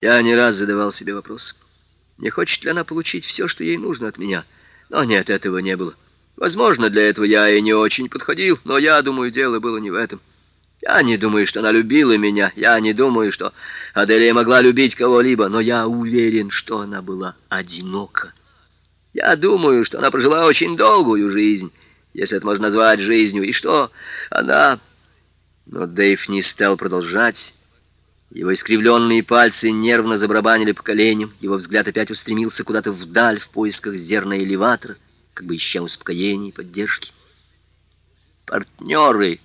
Я не раз задавал себе вопрос, не хочет ли она получить все, что ей нужно от меня. Но нет, этого не было. Возможно, для этого я и не очень подходил, но я думаю, дело было не в этом. Я не думаю, что она любила меня, я не думаю, что Аделия могла любить кого-либо, но я уверен, что она была одинока. Я думаю, что она прожила очень долгую жизнь, если это можно назвать жизнью, и что она... Но Дэйв не стал продолжать. Его искривленные пальцы нервно забрабанили по коленям, его взгляд опять устремился куда-то вдаль в поисках зерна элеватора, как бы ища успокоения и поддержки. «Партнеры!»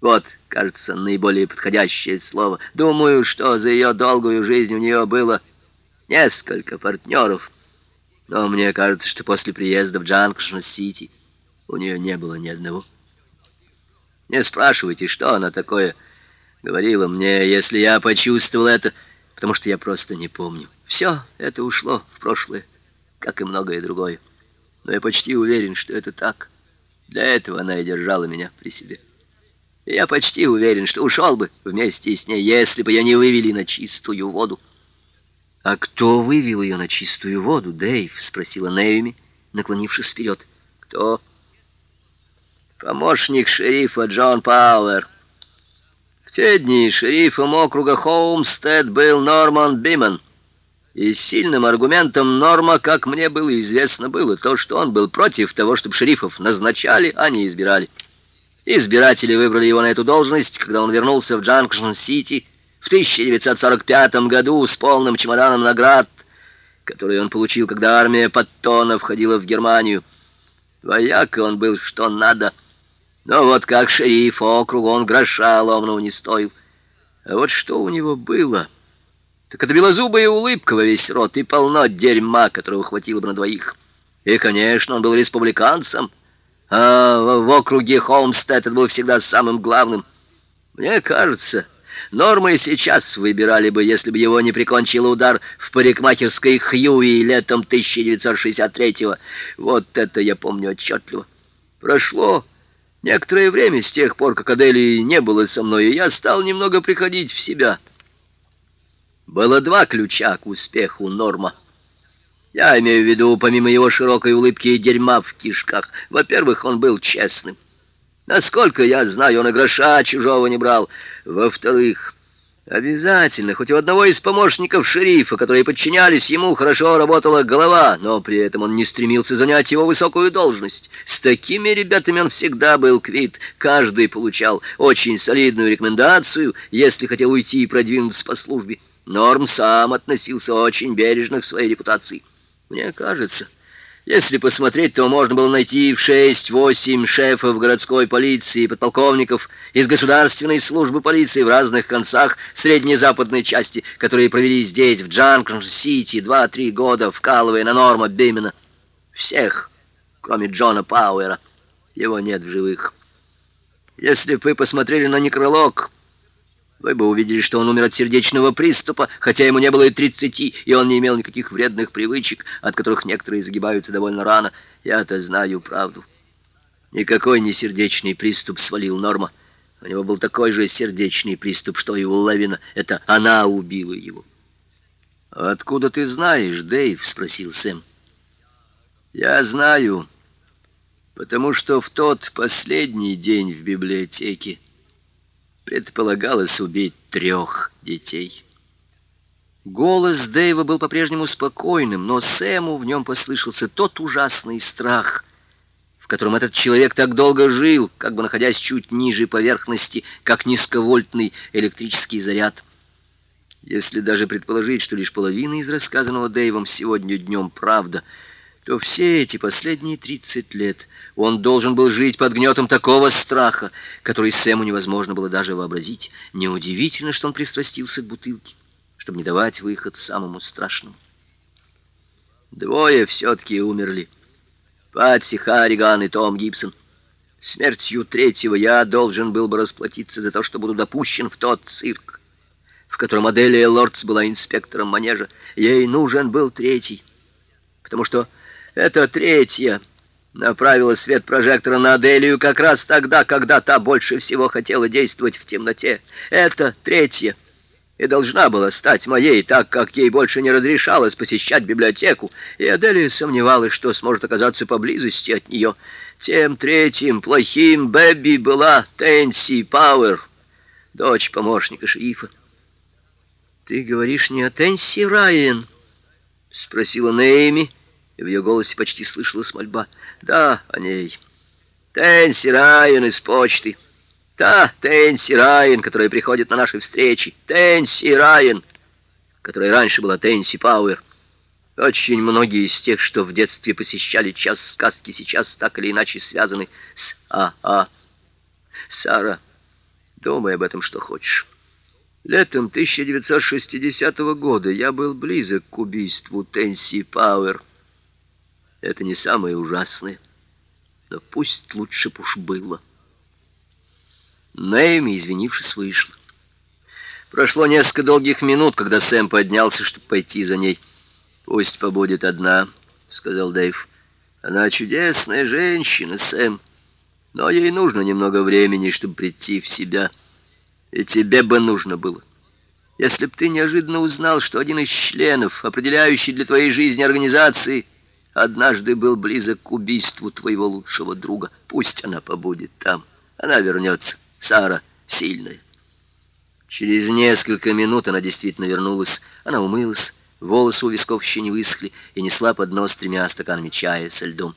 Вот, кажется, наиболее подходящее слово. Думаю, что за ее долгую жизнь у нее было несколько партнеров. Но мне кажется, что после приезда в Джанкшн-Сити у нее не было ни одного. Не спрашивайте, что она такое говорила мне, если я почувствовал это, потому что я просто не помню. Все это ушло в прошлое, как и многое другое. Но я почти уверен, что это так. Для этого она и держала меня при себе. И я почти уверен, что ушел бы вместе с ней, если бы я не вывели на чистую воду. «А кто вывел ее на чистую воду, Дэйв?» — спросила Нэйми, наклонившись вперед. «Кто?» «Помощник шерифа Джон Пауэр. Те дни шерифом округа Хоумстед был Норман Биман». И сильным аргументом Норма, как мне было известно, было то, что он был против того, чтобы шерифов назначали, а не избирали. Избиратели выбрали его на эту должность, когда он вернулся в Джанкшн-Сити в 1945 году с полным чемоданом наград, которые он получил, когда армия Паттона входила в Германию. Вояка он был что надо, но вот как шериф округа он гроша ломного не стоил. А вот что у него было, так это белозубая улыбка во весь рот и полно дерьма, которого хватило бы на двоих. И, конечно, он был республиканцем, а в округе Холмстед это было всегда самым главным. Мне кажется, Нормы сейчас выбирали бы, если бы его не прикончил удар в парикмахерской Хьюи летом 1963-го. Вот это я помню отчетливо. Прошло некоторое время с тех пор, как Адели не было со мной, я стал немного приходить в себя. Было два ключа к успеху Норма. Я имею в виду, помимо его широкой улыбки и дерьма в кишках, во-первых, он был честным. Насколько я знаю, он и гроша чужого не брал. Во-вторых, обязательно, хоть у одного из помощников шерифа, которые подчинялись ему, хорошо работала голова, но при этом он не стремился занять его высокую должность. С такими ребятами он всегда был квит. Каждый получал очень солидную рекомендацию, если хотел уйти и продвинуться по службе. Норм сам относился очень бережно к своей репутации. Мне кажется, если посмотреть, то можно было найти в шесть-восемь шефов городской полиции подполковников из государственной службы полиции в разных концах среднезападной части, которые провели здесь, в Джанкшн-Сити, два-три года, вкалывая на Норма Бимена. Всех, кроме Джона Пауэра. Его нет в живых. Если бы вы посмотрели на некролог вы бы увидели, что он умер от сердечного приступа, хотя ему не было и тридцати, и он не имел никаких вредных привычек, от которых некоторые загибаются довольно рано. Я-то знаю правду. Никакой не сердечный приступ свалил Норма. У него был такой же сердечный приступ, что и у Лавина. Это она убила его. «Откуда ты знаешь, Дэйв?» — спросил Сэм. «Я знаю, потому что в тот последний день в библиотеке предполагалось убить трех детей. Голос Дэйва был по-прежнему спокойным, но Сэму в нем послышался тот ужасный страх, в котором этот человек так долго жил, как бы находясь чуть ниже поверхности, как низковольтный электрический заряд. Если даже предположить, что лишь половина из рассказанного Дэйвом сегодня днем правда — то все эти последние 30 лет он должен был жить под гнетом такого страха, который Сэму невозможно было даже вообразить. Неудивительно, что он пристрастился к бутылке, чтобы не давать выход самому страшному. Двое все-таки умерли. Патси Харриган и Том Гибсон. Смертью третьего я должен был бы расплатиться за то, что буду допущен в тот цирк, в котором Аделия Лордс была инспектором манежа. Ей нужен был третий, потому что это третья направила свет прожектора на Аделию как раз тогда, когда та больше всего хотела действовать в темноте. Это третья и должна была стать моей, так как ей больше не разрешалось посещать библиотеку, и Аделия сомневалась, что сможет оказаться поблизости от нее. Тем третьим плохим Бэби была Тенси Пауэр, дочь помощника шерифа. «Ты говоришь не о Тенси Райан?» — спросила Нейми, и в ее голосе почти слышалась мольба. «Да, о ней. Тенси Райан из почты». Та Тенси Райан, которая приходит на наши встречи. Тенси Райан, которая раньше была Тенси Пауэр. Очень многие из тех, что в детстве посещали час сказки, сейчас так или иначе связаны с АА. Сара, думай об этом, что хочешь. Летом 1960 года я был близок к убийству Тенси Пауэр. Это не самое ужасное, но пусть лучше б уж было. Нэйми, извинившись, вышла. Прошло несколько долгих минут, когда Сэм поднялся, чтобы пойти за ней. «Пусть побудет одна», — сказал Дэйв. «Она чудесная женщина, Сэм, но ей нужно немного времени, чтобы прийти в себя. И тебе бы нужно было. Если б ты неожиданно узнал, что один из членов, определяющий для твоей жизни организации, однажды был близок к убийству твоего лучшего друга, пусть она побудет там, она вернется». Сара сильная. Через несколько минут она действительно вернулась. Она умылась, волосы у висков еще не высохли и несла под нос тремя стаканами чая со льдом.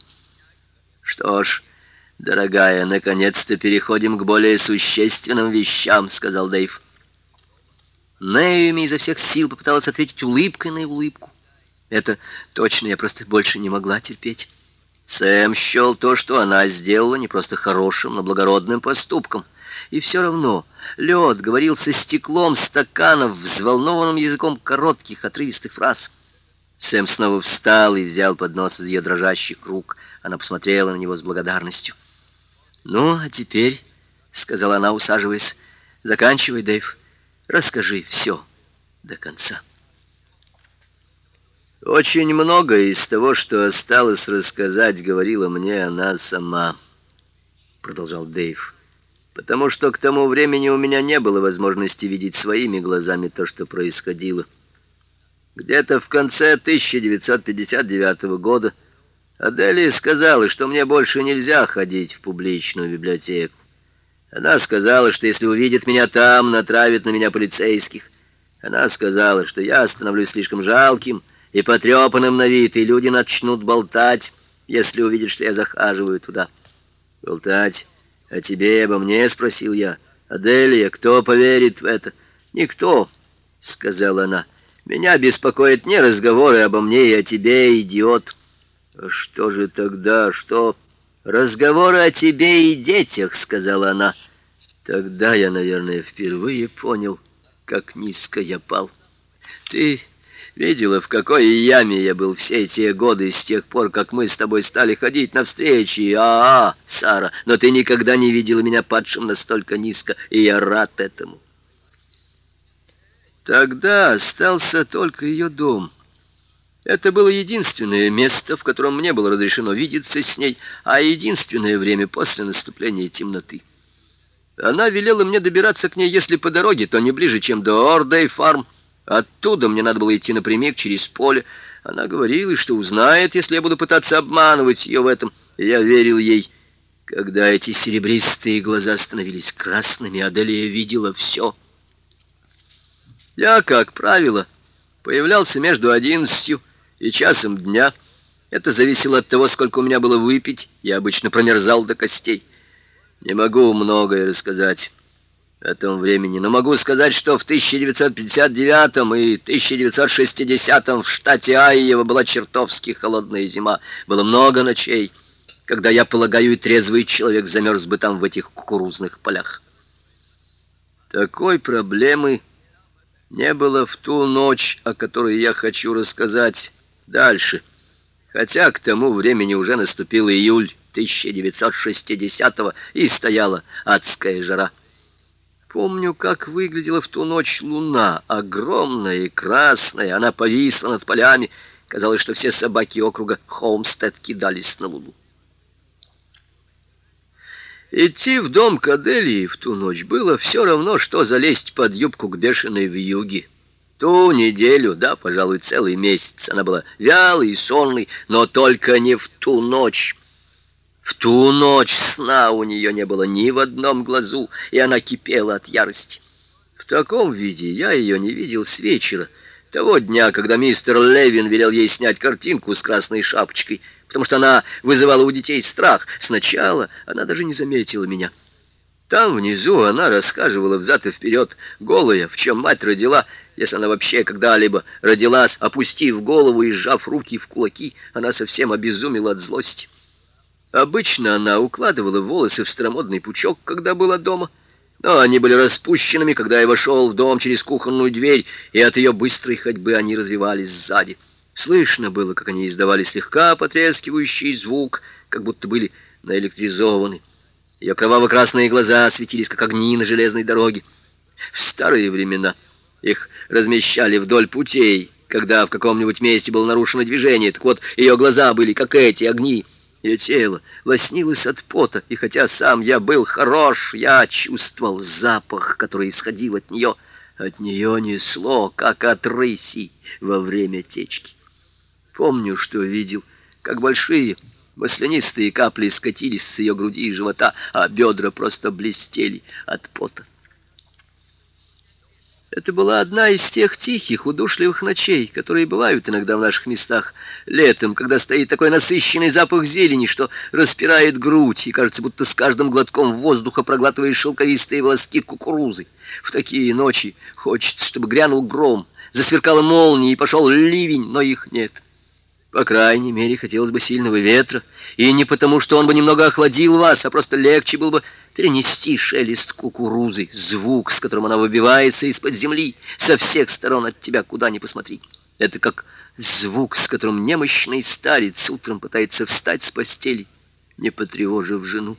«Что ж, дорогая, наконец-то переходим к более существенным вещам», — сказал Дэйв. Нэйми изо всех сил попыталась ответить улыбкой на улыбку. Это точно я просто больше не могла терпеть. Сэм счел то, что она сделала, не просто хорошим, но благородным поступком. И все равно лед говорил со стеклом стаканов, взволнованным языком коротких, отрывистых фраз. Сэм снова встал и взял поднос из ее дрожащих рук. Она посмотрела на него с благодарностью. «Ну, а теперь», — сказала она, усаживаясь, — «заканчивай, Дэйв. Расскажи все до конца». Очень многое из того, что осталось рассказать, говорила мне она сама, продолжал Дэйв потому что к тому времени у меня не было возможности видеть своими глазами то, что происходило. Где-то в конце 1959 года Аделия сказала, что мне больше нельзя ходить в публичную библиотеку. Она сказала, что если увидит меня там, натравит на меня полицейских. Она сказала, что я становлюсь слишком жалким и потрепанным на вид, и люди начнут болтать, если увидят, что я захаживаю туда. Болтать «А тебе обо мне?» — спросил я. «Аделия, кто поверит в это?» «Никто», — сказала она. «Меня беспокоят не разговоры обо мне и о тебе, идиот». «А что же тогда, что?» «Разговоры о тебе и детях», — сказала она. Тогда я, наверное, впервые понял, как низко я пал. «Ты Видела, в какой яме я был все эти годы, с тех пор, как мы с тобой стали ходить на встречи. -а, -а Сара, но ты никогда не видела меня падшим настолько низко, и я рад этому. Тогда остался только ее дом. Это было единственное место, в котором мне было разрешено видеться с ней, а единственное время после наступления темноты. Она велела мне добираться к ней, если по дороге, то не ближе, чем до Ордей-фарм, Оттуда мне надо было идти напрямик через поле. Она говорила, что узнает, если я буду пытаться обманывать ее в этом. я верил ей. Когда эти серебристые глаза становились красными, Аделия видела все. Я, как правило, появлялся между одиннадцатью и часом дня. Это зависело от того, сколько у меня было выпить. Я обычно промерзал до костей. Не могу многое рассказать о том времени, но могу сказать, что в 1959 и 1960 в штате Айева была чертовски холодная зима. Было много ночей, когда, я полагаю, и трезвый человек замерз бы там в этих кукурузных полях. Такой проблемы не было в ту ночь, о которой я хочу рассказать дальше, хотя к тому времени уже наступил июль 1960 и стояла адская жара. Помню, как выглядела в ту ночь луна, огромная и красная, она повисла над полями. Казалось, что все собаки округа Холмстед кидались на луну. Идти в дом к Аделии в ту ночь было все равно, что залезть под юбку к бешеной вьюге. Ту неделю, да, пожалуй, целый месяц она была вялой и сонной, но только не в ту ночь. В ту ночь сна у нее не было ни в одном глазу, и она кипела от ярости. В таком виде я ее не видел с вечера, того дня, когда мистер Левин велел ей снять картинку с красной шапочкой, потому что она вызывала у детей страх. Сначала она даже не заметила меня. Там внизу она рассказывала взад и вперед, голая, в чем мать родила, если она вообще когда-либо родилась, опустив голову и сжав руки в кулаки, она совсем обезумела от злости. Обычно она укладывала волосы в старомодный пучок, когда была дома, но они были распущенными, когда я вошел в дом через кухонную дверь, и от ее быстрой ходьбы они развивались сзади. Слышно было, как они издавали слегка потрескивающий звук, как будто были наэлектризованы. Ее кроваво-красные глаза светились, как огни на железной дороге. В старые времена их размещали вдоль путей, когда в каком-нибудь месте было нарушено движение. Так вот, ее глаза были, как эти огни. Ее тело лоснилось от пота, и хотя сам я был хорош, я чувствовал запах, который исходил от нее. От нее несло, как от рыси во время течки. Помню, что видел, как большие маслянистые капли скатились с ее груди и живота, а бедра просто блестели от пота. Это была одна из тех тихих, удушливых ночей, которые бывают иногда в наших местах летом, когда стоит такой насыщенный запах зелени, что распирает грудь, и кажется, будто с каждым глотком воздуха проглатываешь шелковистые волоски кукурузы. В такие ночи хочется, чтобы грянул гром, засверкала молния и пошел ливень, но их нет. По крайней мере, хотелось бы сильного ветра, и не потому, что он бы немного охладил вас, а просто легче было бы перенести шелест кукурузы, звук, с которым она выбивается из-под земли, со всех сторон от тебя, куда ни посмотри. Это как звук, с которым немощный старец утром пытается встать с постели, не потревожив жену.